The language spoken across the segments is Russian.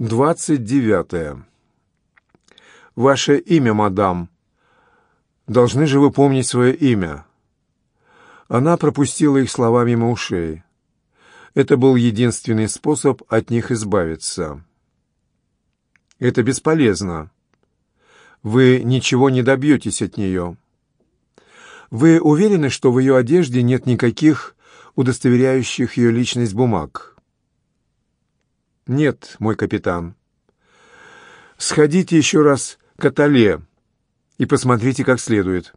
Двадцать девятое. Ваше имя, мадам. Должны же вы помнить свое имя. Она пропустила их слова мимо ушей. Это был единственный способ от них избавиться. Это бесполезно. Вы ничего не добьетесь от нее. Вы уверены, что в ее одежде нет никаких удостоверяющих ее личность бумаг? «Нет, мой капитан. Сходите еще раз к Атале и посмотрите как следует.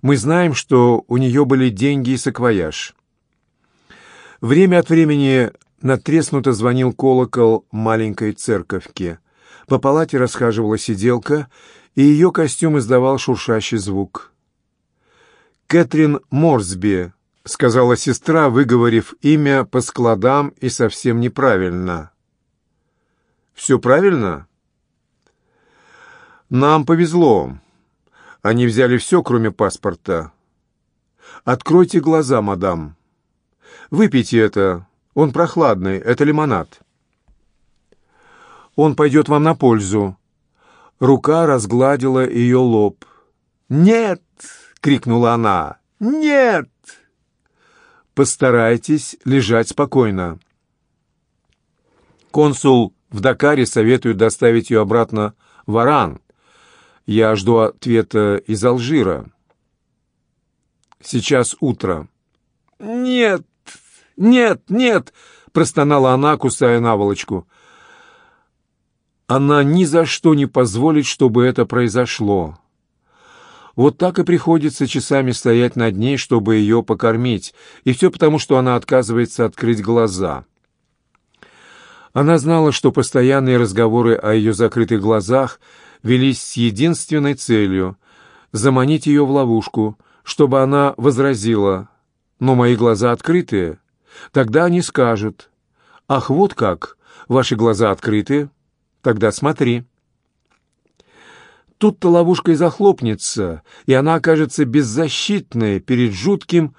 Мы знаем, что у нее были деньги и саквояж». Время от времени натреснуто звонил колокол маленькой церковки. По палате расхаживала сиделка, и ее костюм издавал шуршащий звук. «Кэтрин Морсби», — сказала сестра, выговорив имя по складам и совсем неправильно. «Все правильно?» «Нам повезло. Они взяли все, кроме паспорта. Откройте глаза, мадам. Выпейте это. Он прохладный. Это лимонад. Он пойдет вам на пользу». Рука разгладила ее лоб. «Нет!» — крикнула она. «Нет!» Постарайтесь лежать спокойно. Консул в Дакаре советует доставить ее обратно в Аран. Я жду ответа из Алжира. Сейчас утро. «Нет, нет, нет!» — простонала она, кусая наволочку. Она ни за что не позволит, чтобы это произошло. Вот так и приходится часами стоять над ней, чтобы ее покормить, и все потому, что она отказывается открыть глаза. Она знала, что постоянные разговоры о ее закрытых глазах велись с единственной целью — заманить ее в ловушку, чтобы она возразила «Но мои глаза открытые». Тогда они скажут «Ах, вот как! Ваши глаза открыты? Тогда смотри». Тут-то ловушка и захлопнется, и она окажется беззащитной перед жутким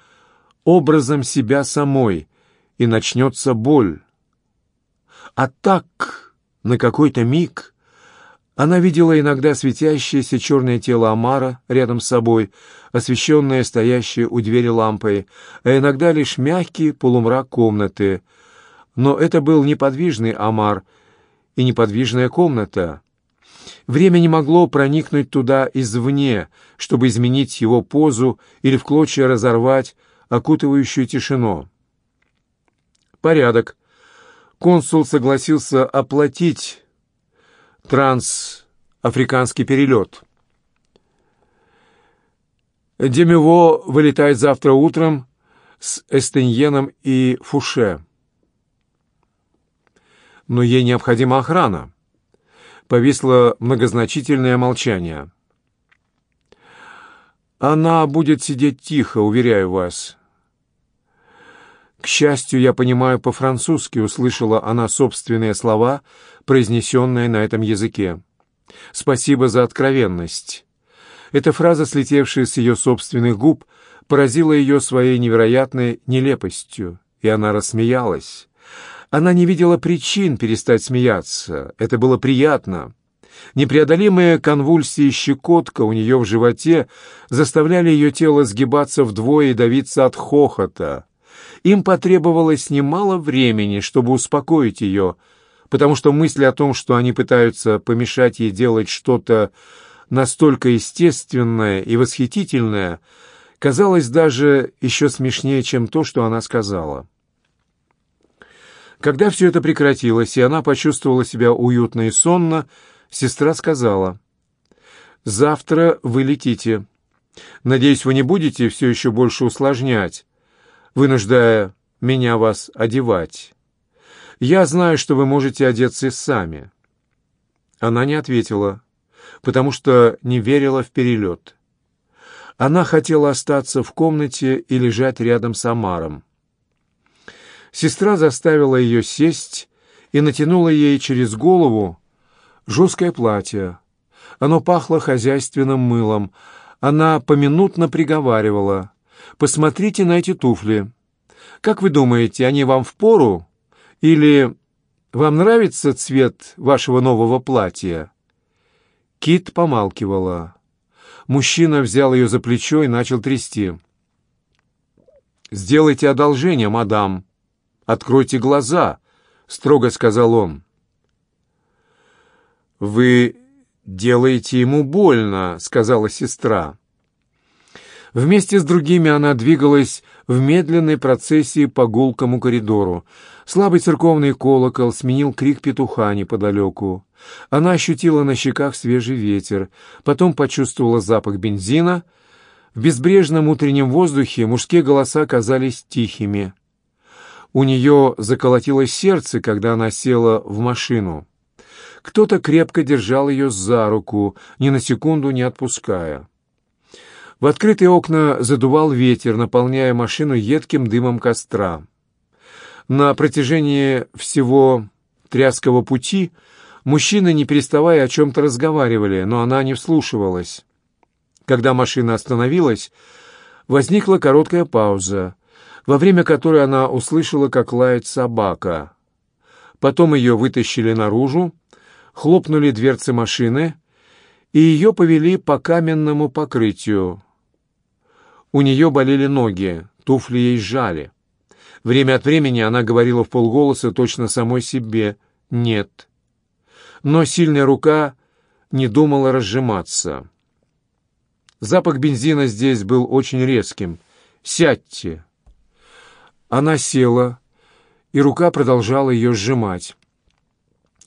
образом себя самой, и начнется боль. А так, на какой-то миг, она видела иногда светящееся черное тело Амара рядом с собой, освещенное стоящее у двери лампой, а иногда лишь мягкий полумрак комнаты. Но это был неподвижный Амар и неподвижная комната — Время не могло проникнуть туда извне, чтобы изменить его позу или в клочья разорвать окутывающую тишину. Порядок. Консул согласился оплатить трансафриканский перелет. Демево вылетает завтра утром с Эстеньеном и Фуше. Но ей необходима охрана. Повисло многозначительное молчание. «Она будет сидеть тихо, уверяю вас». «К счастью, я понимаю по-французски», — услышала она собственные слова, произнесенные на этом языке. «Спасибо за откровенность». Эта фраза, слетевшая с ее собственных губ, поразила ее своей невероятной нелепостью, и она рассмеялась. Она не видела причин перестать смеяться. Это было приятно. Непреодолимые конвульсии щекотка у нее в животе заставляли ее тело сгибаться вдвое и давиться от хохота. Им потребовалось немало времени, чтобы успокоить ее, потому что мысли о том, что они пытаются помешать ей делать что-то настолько естественное и восхитительное, казалось даже еще смешнее, чем то, что она сказала. Когда все это прекратилось, и она почувствовала себя уютно и сонно, сестра сказала, «Завтра вы летите. Надеюсь, вы не будете все еще больше усложнять, вынуждая меня вас одевать. Я знаю, что вы можете одеться сами». Она не ответила, потому что не верила в перелет. Она хотела остаться в комнате и лежать рядом с Амаром. Сестра заставила ее сесть и натянула ей через голову жесткое платье. Оно пахло хозяйственным мылом. Она поминутно приговаривала. «Посмотрите на эти туфли. Как вы думаете, они вам в пору? Или вам нравится цвет вашего нового платья?» Кит помалкивала. Мужчина взял ее за плечо и начал трясти. «Сделайте одолжение, мадам. Откройте глаза», — строго сказал он. «Вы делаете ему больно», — сказала сестра. Вместе с другими она двигалась в медленной процессии по гулкому коридору. Слабый церковный колокол сменил крик петуха неподалеку. Она ощутила на щеках свежий ветер, потом почувствовала запах бензина. В безбрежном утреннем воздухе мужские голоса казались тихими. У нее заколотилось сердце, когда она села в машину. Кто-то крепко держал ее за руку, ни на секунду не отпуская. В открытые окна задувал ветер, наполняя машину едким дымом костра. На протяжении всего тряского пути мужчины, не переставая, о чем-то разговаривали, но она не вслушивалась. Когда машина остановилась, возникла короткая пауза, во время которой она услышала, как лает собака. Потом ее вытащили наружу, хлопнули дверцы машины, и ее повели по каменному покрытию. У нее болели ноги, туфли ей сжали. Время от времени она говорила в полголоса точно самой себе «нет». Но сильная рука не думала разжиматься. Запах бензина здесь был очень резким. «Сядьте!» Она села, и рука продолжала ее сжимать.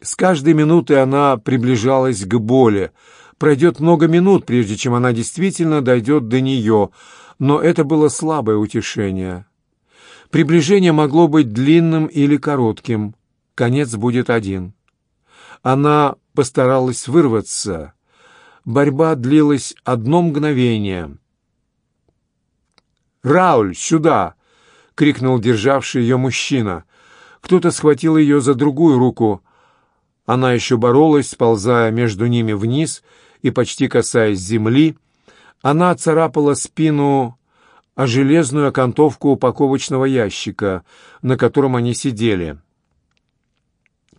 С каждой минутой она приближалась к боли. Пройдет много минут, прежде чем она действительно дойдет до нее, но это было слабое утешение. Приближение могло быть длинным или коротким. Конец будет один. Она постаралась вырваться. Борьба длилась одно мгновение. «Рауль, сюда!» — крикнул державший ее мужчина. Кто-то схватил ее за другую руку — она еще боролась, сползая между ними вниз и почти касаясь земли. Она царапала спину о железную окантовку упаковочного ящика, на котором они сидели.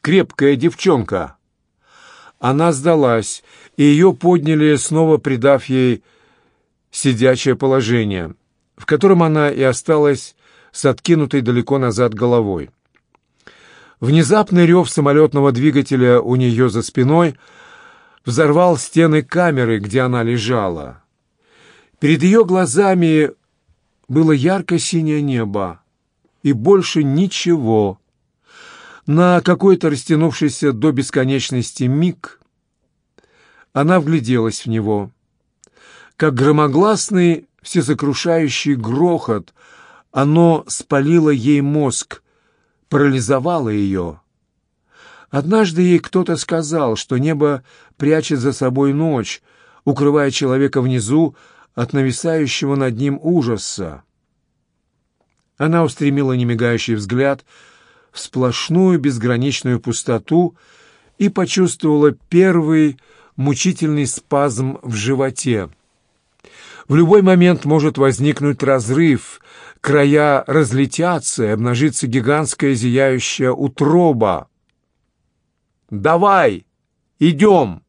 «Крепкая девчонка!» Она сдалась, и ее подняли, снова придав ей сидячее положение, в котором она и осталась с откинутой далеко назад головой. Внезапный рев самолетного двигателя у нее за спиной взорвал стены камеры, где она лежала. Перед ее глазами было ярко-синее небо и больше ничего. На какой-то растянувшийся до бесконечности миг она вгляделась в него. Как громогласный всесокрушающий грохот, оно спалило ей мозг, парализовало ее. Однажды ей кто-то сказал, что небо прячет за собой ночь, укрывая человека внизу от нависающего над ним ужаса. Она устремила немигающий взгляд в сплошную безграничную пустоту и почувствовала первый мучительный спазм в животе. В любой момент может возникнуть разрыв, края разлетятся, и обнажится гигантская зияющая утроба. «Давай! Идем!»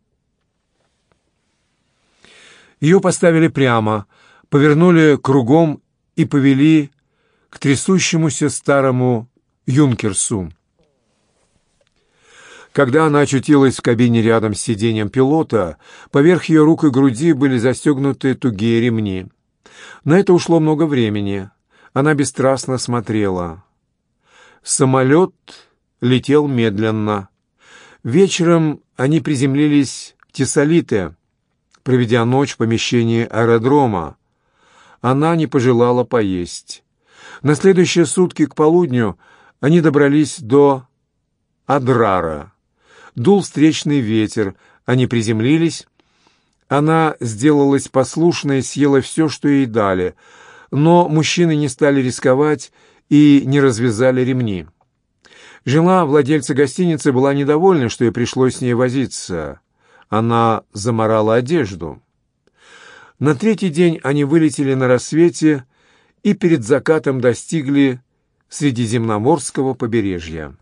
Ее поставили прямо, повернули кругом и повели к трясущемуся старому юнкерсу. Когда она очутилась в кабине рядом с сиденьем пилота, поверх ее рук и груди были застегнуты тугие ремни. На это ушло много времени. Она бесстрастно смотрела. Самолет летел медленно. Вечером они приземлились в Тессалите, проведя ночь в помещении аэродрома. Она не пожелала поесть. На следующие сутки к полудню они добрались до Адрара. Дул встречный ветер, они приземлились. Она сделалась послушной, съела все, что ей дали, но мужчины не стали рисковать и не развязали ремни. Жена владельца гостиницы была недовольна, что ей пришлось с ней возиться. Она заморала одежду. На третий день они вылетели на рассвете и перед закатом достигли Средиземноморского побережья.